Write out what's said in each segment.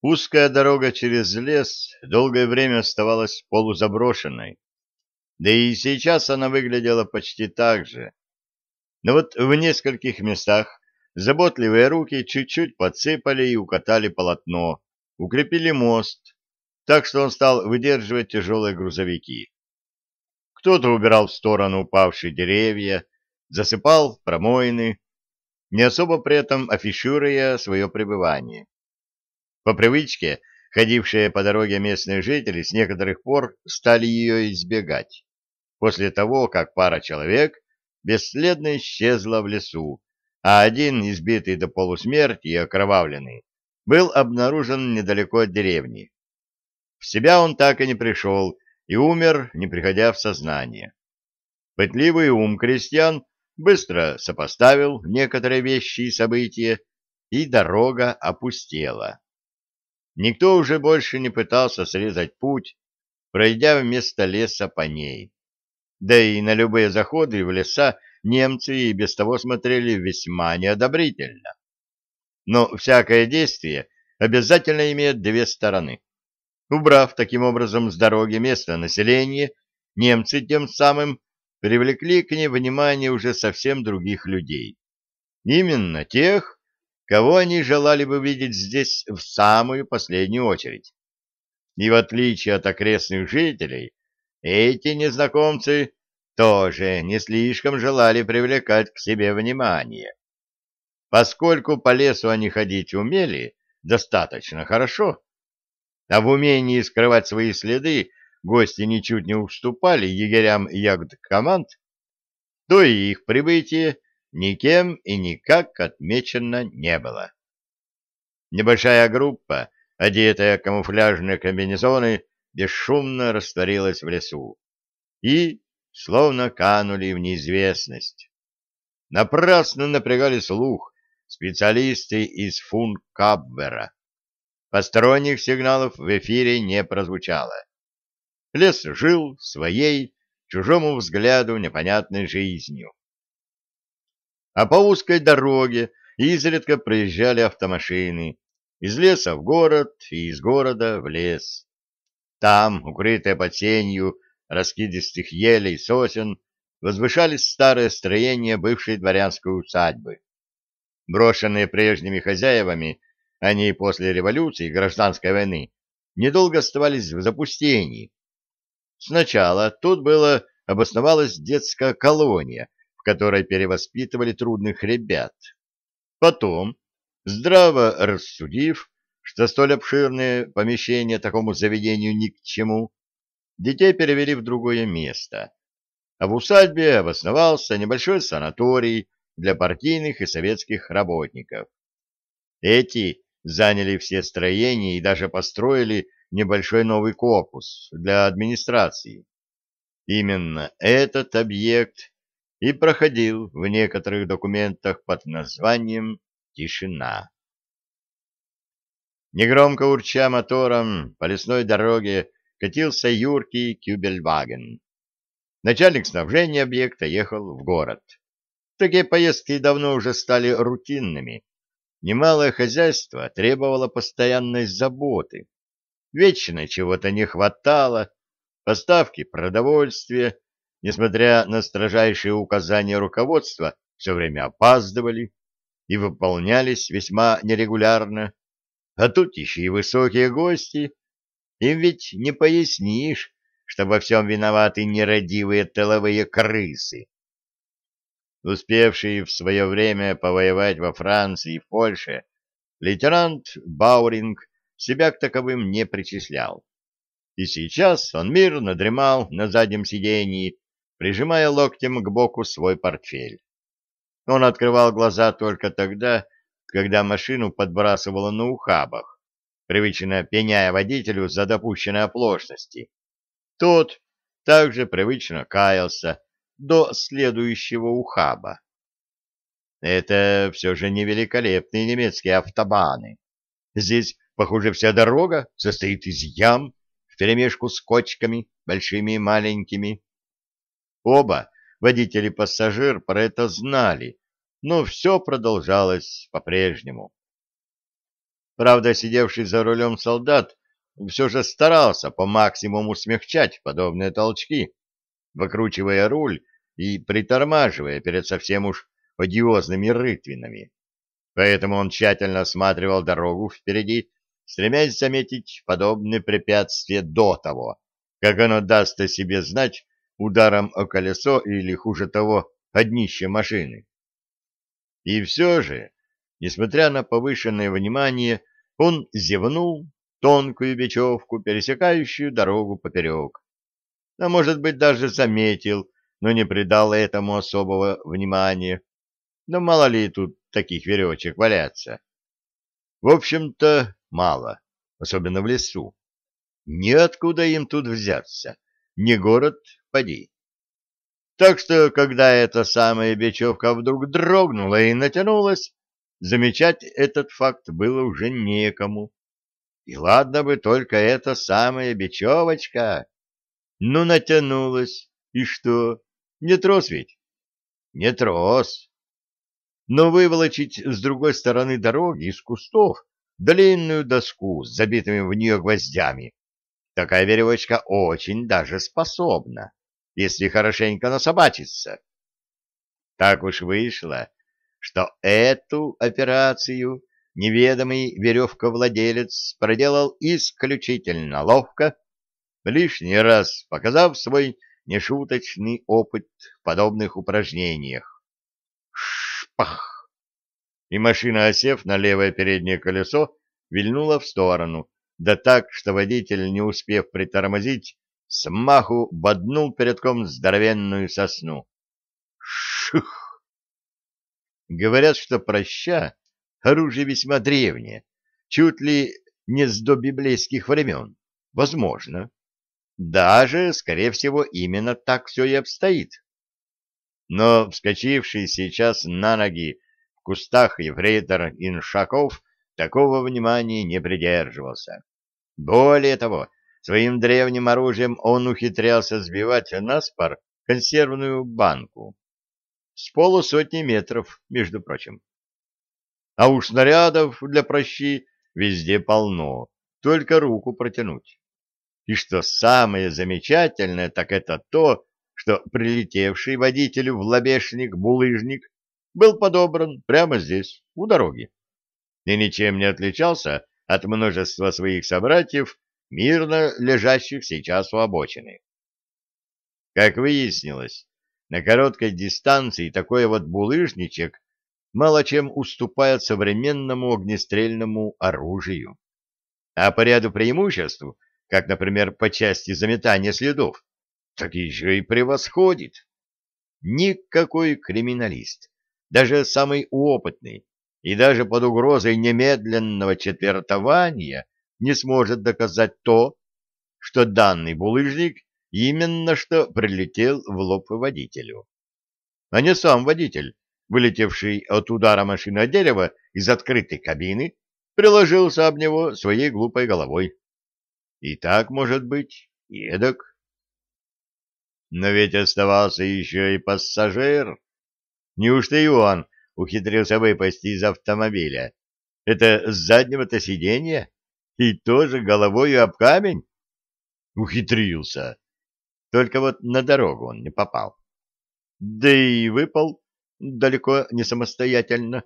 Узкая дорога через лес долгое время оставалась полузаброшенной. Да и сейчас она выглядела почти так же. Но вот в нескольких местах заботливые руки чуть-чуть подсыпали и укатали полотно, укрепили мост, так что он стал выдерживать тяжелые грузовики. Кто-то убирал в сторону упавшие деревья, засыпал промоины, не особо при этом афишируя свое пребывание. По привычке, ходившие по дороге местные жители с некоторых пор стали ее избегать, после того, как пара человек бесследно исчезла в лесу, а один, избитый до полусмерти и окровавленный, был обнаружен недалеко от деревни. В себя он так и не пришел и умер, не приходя в сознание. Пытливый ум крестьян быстро сопоставил некоторые вещи и события, и дорога опустела. Никто уже больше не пытался срезать путь, пройдя вместо леса по ней. Да и на любые заходы в леса немцы и без того смотрели весьма неодобрительно. Но всякое действие обязательно имеет две стороны. Убрав таким образом с дороги местное население, немцы тем самым привлекли к ней внимание уже совсем других людей. Именно тех, кого они желали бы видеть здесь в самую последнюю очередь. И в отличие от окрестных жителей, эти незнакомцы тоже не слишком желали привлекать к себе внимание. Поскольку по лесу они ходить умели достаточно хорошо, а в умении скрывать свои следы гости ничуть не уступали егерям ягд-команд, то и их прибытие никем и никак отмечено не было. Небольшая группа, одетая в камуфляжные комбинезоны, бесшумно растворилась в лесу и словно канули в неизвестность. Напрасно напрягали слух специалисты из Функабвера. Посторонних сигналов в эфире не прозвучало. Лес жил своей, чужому взгляду, непонятной жизнью. А по узкой дороге изредка проезжали автомашины из леса в город и из города в лес. Там, укрытые под сенью раскидистых елей и сосен, возвышались старые строения бывшей дворянской усадьбы. Брошенные прежними хозяевами они после революции и гражданской войны недолго оставались в запустении. Сначала тут было обосновалась детская колония, которой перевоспитывали трудных ребят. Потом, здраво рассудив, что столь обширное помещение такому заведению ни к чему, детей перевели в другое место, а в усадьбе обосновался небольшой санаторий для партийных и советских работников. Эти заняли все строения и даже построили небольшой новый корпус для администрации. Именно этот объект и проходил в некоторых документах под названием «Тишина». Негромко урча мотором по лесной дороге катился юркий кюбельваген. Начальник снабжения объекта ехал в город. Такие поездки давно уже стали рутинными, Немалое хозяйство требовало постоянной заботы. Вечно чего-то не хватало, поставки продовольствия, несмотря на строжайшие указания руководства, все время опаздывали и выполнялись весьма нерегулярно. А тут еще и высокие гости. Им ведь не пояснишь, что во всем виноваты нерадивые тыловые крысы успевший в свое время повоевать во Франции и Польше, лейтенант Бауринг себя к таковым не причислял. И сейчас он мирно дремал на заднем сидении, прижимая локтем к боку свой портфель. Он открывал глаза только тогда, когда машину подбрасывало на ухабах, привычно пеняя водителю за допущенные оплошности. Тот также привычно каялся, до следующего ухаба. Это все же не великолепные немецкие автобаны. Здесь, похоже, вся дорога состоит из ям вперемешку с кочками, большими и маленькими. Оба, водитель и пассажир, про это знали, но все продолжалось по-прежнему. Правда, сидевший за рулем солдат все же старался по максимуму смягчать подобные толчки, выкручивая руль и притормаживая перед совсем уж одиозными рытвинами. Поэтому он тщательно осматривал дорогу впереди, стремясь заметить подобные препятствия до того, как оно даст о себе знать ударом о колесо или, хуже того, о днище машины. И все же, несмотря на повышенное внимание, он зевнул тонкую бечевку, пересекающую дорогу поперек. А может быть, даже заметил, но не придал этому особого внимания. Но мало ли тут таких веревочек валяться. В общем-то, мало, особенно в лесу. Неоткуда им тут взяться. Не город, поди. Так что, когда эта самая бечевка вдруг дрогнула и натянулась, замечать этот факт было уже некому. И ладно бы только эта самая бечевочка. Ну, натянулась. И что? Не трос ведь? Не трос. Но выволочить с другой стороны дороги из кустов длинную доску с забитыми в нее гвоздями такая веревочка очень даже способна если хорошенько насобачиться. Так уж вышло, что эту операцию неведомый веревковладелец проделал исключительно ловко, лишний раз показав свой нешуточный опыт в подобных упражнениях. Шпах! И машина, осев на левое переднее колесо, вильнула в сторону, да так, что водитель, не успев притормозить, смаху боднул передком здоровенную сосну. Шух! Говорят, что проща — оружие весьма древнее, чуть ли не с добиблейских времен. Возможно. Даже, скорее всего, именно так все и обстоит. Но вскочивший сейчас на ноги в кустах ефрейтор Иншаков такого внимания не придерживался. Более того, Своим древним оружием он ухитрялся сбивать на спор консервную банку. С полусотни метров, между прочим. А уж снарядов для прощи везде полно, только руку протянуть. И что самое замечательное, так это то, что прилетевший водителю в лобешник булыжник был подобран прямо здесь, у дороги, и ничем не отличался от множества своих собратьев мирно лежащих сейчас у обочины. Как выяснилось, на короткой дистанции такой вот булыжничек мало чем уступает современному огнестрельному оружию. А по ряду преимуществ, как, например, по части заметания следов, так еще и превосходит. Никакой криминалист, даже самый опытный, и даже под угрозой немедленного четвертования не сможет доказать то, что данный булыжник именно что прилетел в лоб водителю. А не сам водитель, вылетевший от удара машины от дерева из открытой кабины, приложился об него своей глупой головой. И так может быть, эдак. Но ведь оставался еще и пассажир. Неужто и он ухитрился выпасть из автомобиля? Это с заднего-то сиденья? И тоже головою об камень? Ухитрился. Только вот на дорогу он не попал. Да и выпал далеко не самостоятельно.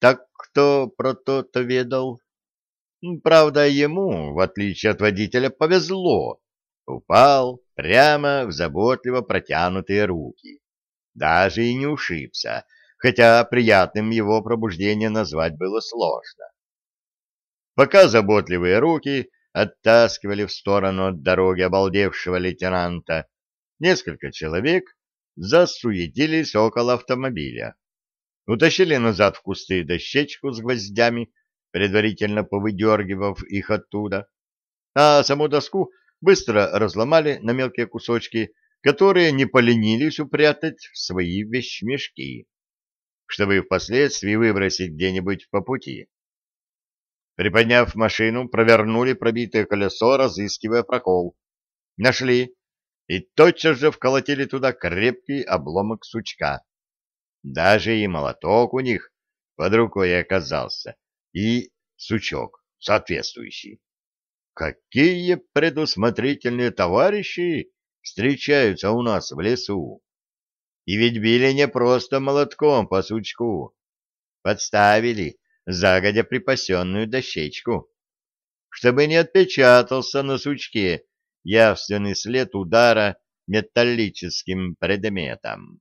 Так кто про то-то ведал? Правда, ему, в отличие от водителя, повезло. Упал прямо в заботливо протянутые руки. Даже и не ушибся, хотя приятным его пробуждение назвать было сложно. Пока заботливые руки оттаскивали в сторону от дороги обалдевшего лейтенанта, несколько человек засуетились около автомобиля. Утащили назад в кусты дощечку с гвоздями, предварительно повыдергивав их оттуда, а саму доску быстро разломали на мелкие кусочки, которые не поленились упрятать в свои вещмешки, чтобы впоследствии выбросить где-нибудь по пути. Приподняв машину, провернули пробитое колесо, разыскивая прокол. Нашли и тотчас же вколотили туда крепкий обломок сучка. Даже и молоток у них под рукой оказался, и сучок соответствующий. Какие предусмотрительные товарищи встречаются у нас в лесу! И ведь били не просто молотком по сучку, подставили загодя припасенную дощечку, чтобы не отпечатался на сучке явственный след удара металлическим предметом.